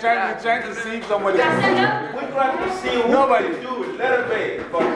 they are trying, trying to see somebody. We're trying to see who Nobody. do it. Let it be.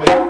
me.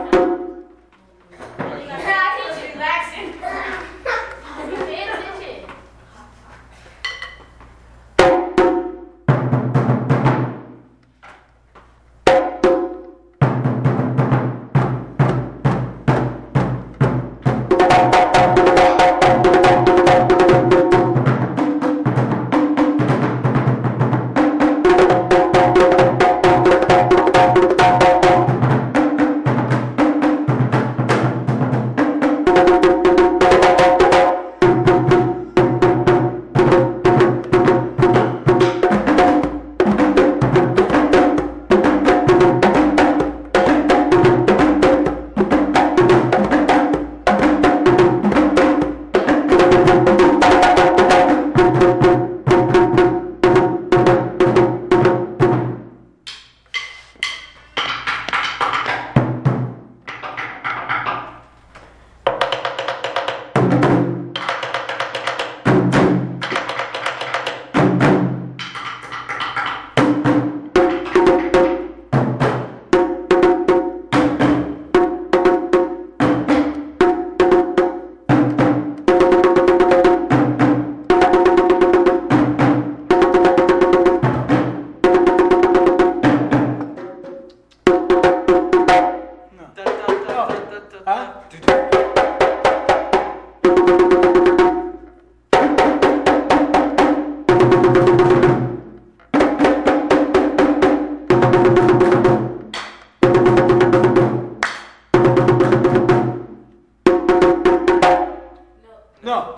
하나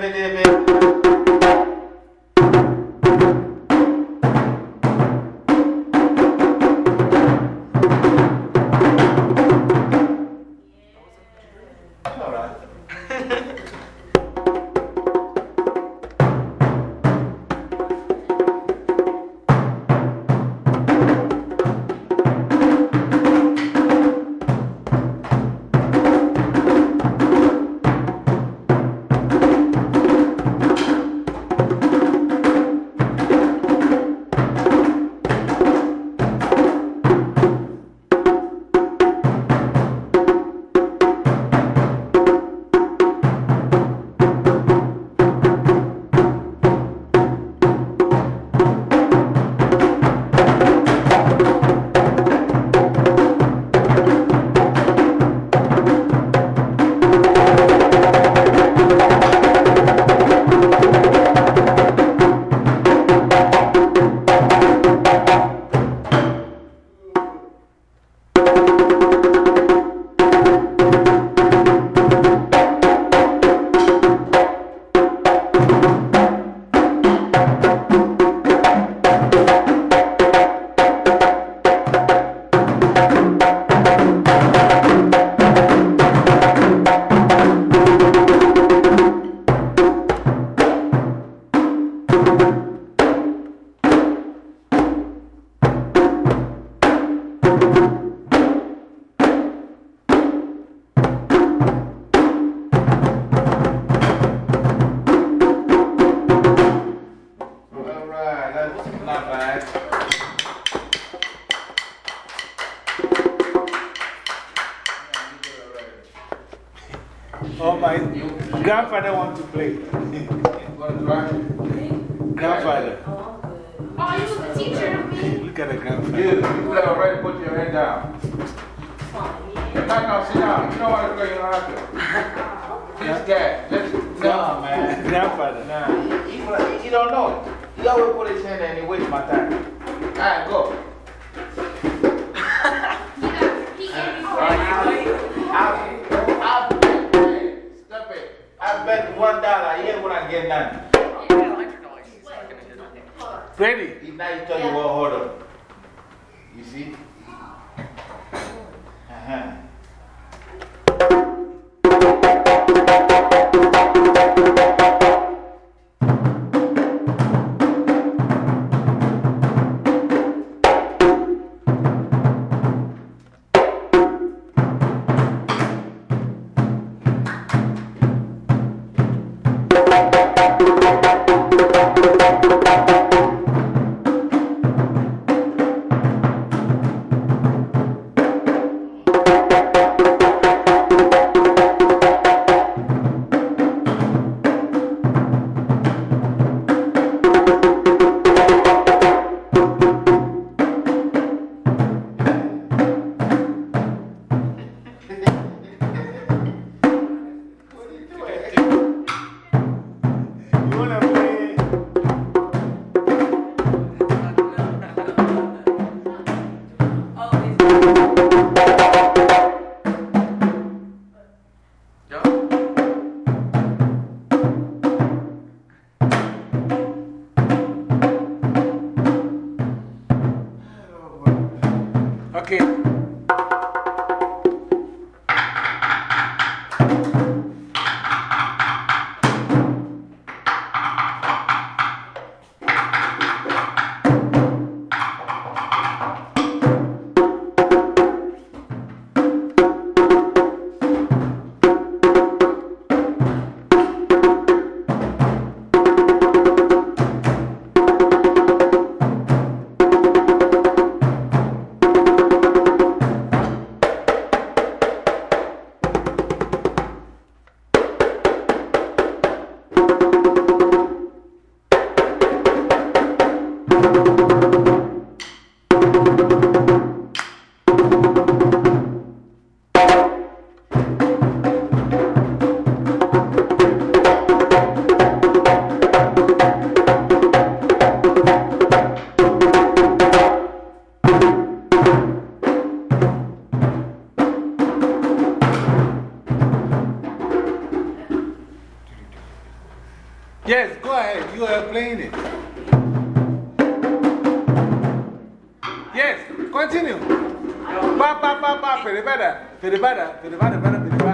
Baby, baby. Oh, my grandfather wants to play. Grandfather. Oh, you was a teacher? Look at the grandfather. You, you have already put your head down. No, no, sit down. You know what to play, you don't. This guy, just, no, man. Grandfather. Nah, he, he, he don't know it. He always put his hand there and he waste my time. All right, go. credit. He's not. You what. Ok. You are playing it. Yes, continue. Ba, ba, ba, ba, peribada, peribada, peribada, peribada.